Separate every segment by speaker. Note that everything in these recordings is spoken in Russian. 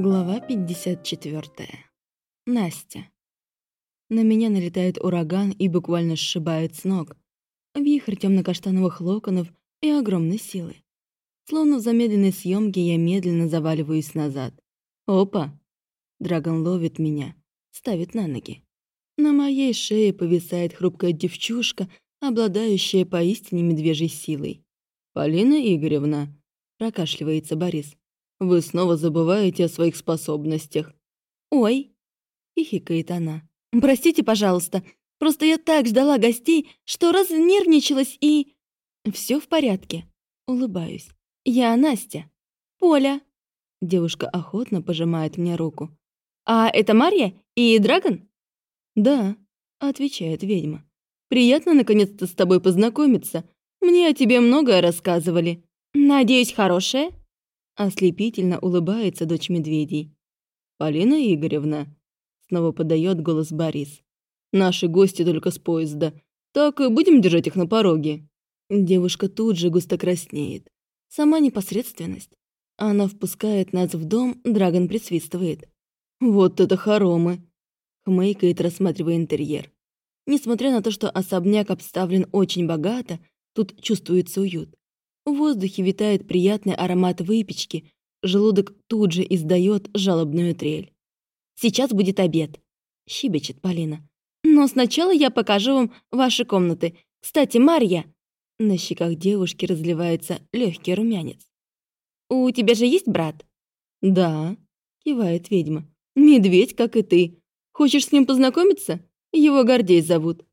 Speaker 1: Глава 54. Настя. На меня налетает ураган и буквально сшибает с ног. Вихрь темно-каштановых локонов и огромной силы. Словно в замедленной съемке я медленно заваливаюсь назад. Опа! Драгон ловит меня, ставит на ноги. На моей шее повисает хрупкая девчушка, обладающая поистине медвежьей силой. «Полина Игоревна», — прокашливается Борис, — «вы снова забываете о своих способностях».
Speaker 2: «Ой», — хихикает она, — «простите, пожалуйста, просто я так ждала гостей, что разнервничалась и...» Все в порядке», — улыбаюсь. «Я Настя. Поля». Девушка охотно пожимает мне руку. «А это Марья и Драгон?»
Speaker 1: «Да», — отвечает ведьма. «Приятно наконец-то с тобой познакомиться. Мне о тебе многое рассказывали.
Speaker 2: Надеюсь, хорошее?»
Speaker 1: Ослепительно улыбается дочь медведей. «Полина Игоревна», — снова подает голос Борис. «Наши гости только с поезда. Так будем держать их на пороге». Девушка тут же густо краснеет. Сама непосредственность. Она впускает нас в дом, Драгон присвистывает. «Вот это хоромы!» Хмыкает, рассматривая интерьер. Несмотря на то, что особняк обставлен очень богато, тут чувствуется уют. В воздухе витает приятный аромат выпечки, желудок тут же издает жалобную трель.
Speaker 2: «Сейчас будет обед», — щебечет Полина. «Но сначала я покажу вам ваши комнаты. Кстати, Марья...» На щеках девушки разливается легкий румянец. «У тебя же есть брат?»
Speaker 1: «Да», — кивает ведьма. «Медведь, как и ты. Хочешь с ним познакомиться? Его Гордей зовут».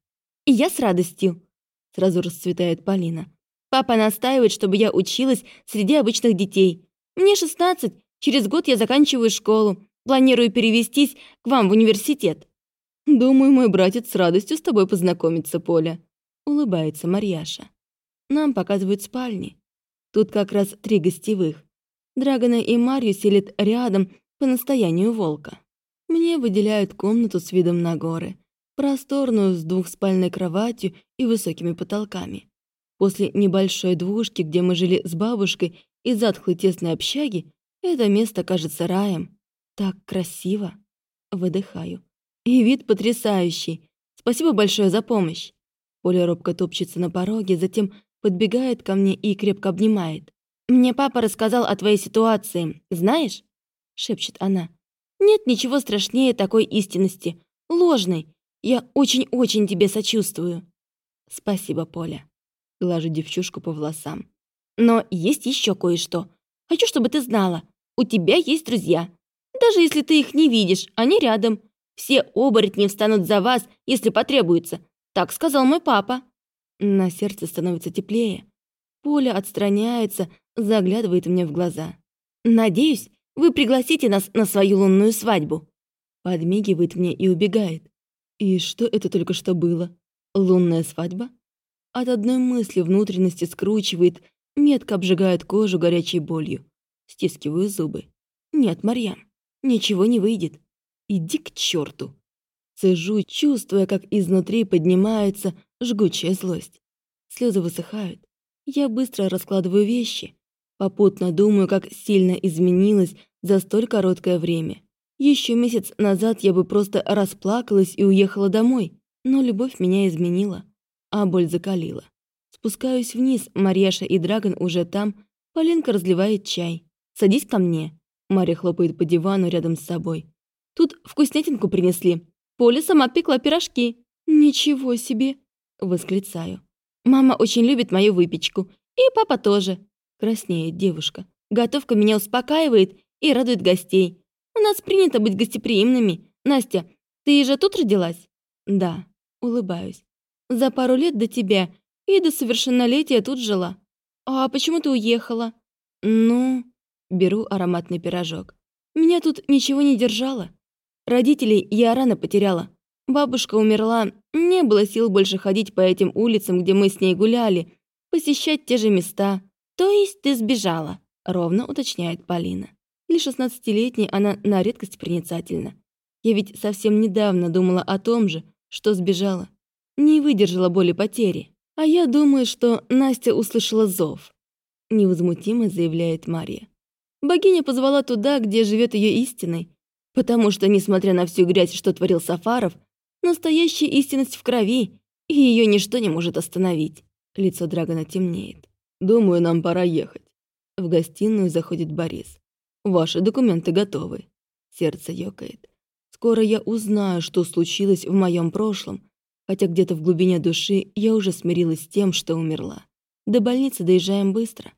Speaker 2: «И я с радостью», — сразу расцветает Полина. «Папа настаивает, чтобы я училась среди обычных детей. Мне 16, через год я заканчиваю школу. Планирую перевестись к вам в университет».
Speaker 1: «Думаю, мой братец с радостью с тобой познакомится, Поля», — улыбается Марьяша. Нам показывают спальни. Тут как раз три гостевых. Драгона и Марью селят рядом по настоянию волка. Мне выделяют комнату с видом на горы, просторную с двухспальной кроватью и высокими потолками. После небольшой двушки, где мы жили с бабушкой и затхлой тесной общаги, это место кажется раем. Так красиво. Выдыхаю. И вид потрясающий. Спасибо большое за помощь. Поля робко топчется на пороге, затем подбегает ко мне и крепко обнимает.
Speaker 2: «Мне папа рассказал о твоей ситуации, знаешь?» — шепчет она. Нет ничего страшнее такой истинности. Ложной. Я очень-очень тебе сочувствую.
Speaker 1: Спасибо, Поля. Глажу девчушку по волосам.
Speaker 2: Но есть еще кое-что. Хочу, чтобы ты знала. У тебя есть друзья. Даже если ты их не видишь, они рядом. Все оборотни встанут за вас, если потребуется. Так сказал мой папа.
Speaker 1: На сердце становится теплее. Поля отстраняется, заглядывает мне в глаза.
Speaker 2: Надеюсь, вы пригласите нас на свою лунную свадьбу».
Speaker 1: Подмигивает мне и убегает. И что это только что было? Лунная свадьба? От одной мысли внутренности скручивает, метко обжигает кожу горячей болью. Стискиваю зубы. Нет, Марьям, ничего не выйдет. Иди к черту. Цежу, чувствуя, как изнутри поднимается жгучая злость. Слезы высыхают. Я быстро раскладываю вещи. Попутно думаю, как сильно изменилась за столь короткое время. Еще месяц назад я бы просто расплакалась и уехала домой, но любовь меня изменила, а боль закалила. Спускаюсь вниз, Марьяша и Драгон уже там, Полинка разливает чай. «Садись ко мне». Марья хлопает по дивану рядом с собой. «Тут вкуснятинку принесли. Поля сама пекла пирожки». «Ничего себе!» — восклицаю. «Мама очень любит мою выпечку. И папа тоже. Краснеет девушка. Готовка меня успокаивает и радует гостей. У нас принято быть гостеприимными. Настя, ты же тут родилась? Да, улыбаюсь. За пару лет до тебя и до совершеннолетия тут жила. А почему ты уехала? Ну, беру ароматный пирожок. Меня тут ничего не держало. Родителей я рано потеряла. Бабушка умерла, не было сил больше ходить по этим улицам, где мы с ней гуляли, посещать те же места. «То есть ты сбежала?» — ровно уточняет Полина. Для шестнадцатилетней она на редкость проницательна. Я ведь совсем недавно думала о том же, что сбежала. Не выдержала боли потери. А я думаю, что Настя услышала зов. Невозмутимо заявляет Мария. Богиня позвала туда, где живет ее истинный, потому что, несмотря на всю грязь, что творил Сафаров, настоящая истинность в крови, и ее ничто не может остановить. Лицо Драгона темнеет. «Думаю, нам пора ехать». В гостиную заходит Борис. «Ваши документы готовы». Сердце ёкает. Скоро я узнаю, что случилось в моем прошлом, хотя где-то в глубине души я уже смирилась с тем, что умерла. До больницы доезжаем быстро.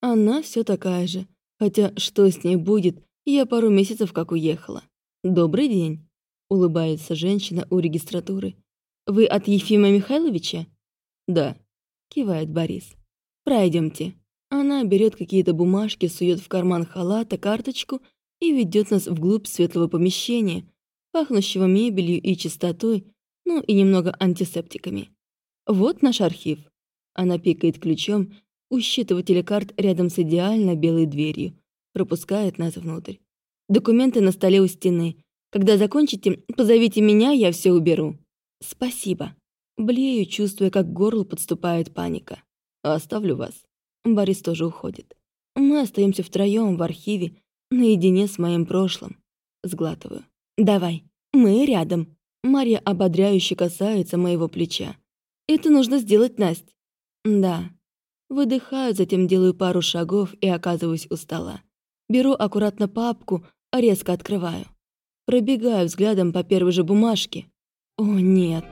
Speaker 1: Она все такая же, хотя что с ней будет, я пару месяцев как уехала. «Добрый день», — улыбается женщина у регистратуры. «Вы от Ефима Михайловича?» «Да», — кивает Борис. Пройдемте. Она берет какие-то бумажки, сует в карман халата карточку и ведет нас вглубь светлого помещения, пахнущего мебелью и чистотой, ну и немного антисептиками. Вот наш архив. Она пикает ключом у считывателя карт рядом с идеально белой дверью, пропускает нас внутрь. Документы на столе у стены. Когда закончите, позовите меня, я все уберу. Спасибо. Блею, чувствуя, как к горлу подступает паника. Оставлю вас. Борис тоже уходит. Мы остаемся втроем в архиве, наедине с моим прошлым. Сглатываю. «Давай, мы рядом». Марья ободряюще касается моего плеча. «Это нужно сделать, Настя». «Да». Выдыхаю, затем делаю пару шагов и оказываюсь у стола. Беру аккуратно папку, резко открываю. Пробегаю взглядом по первой же бумажке. О, нет.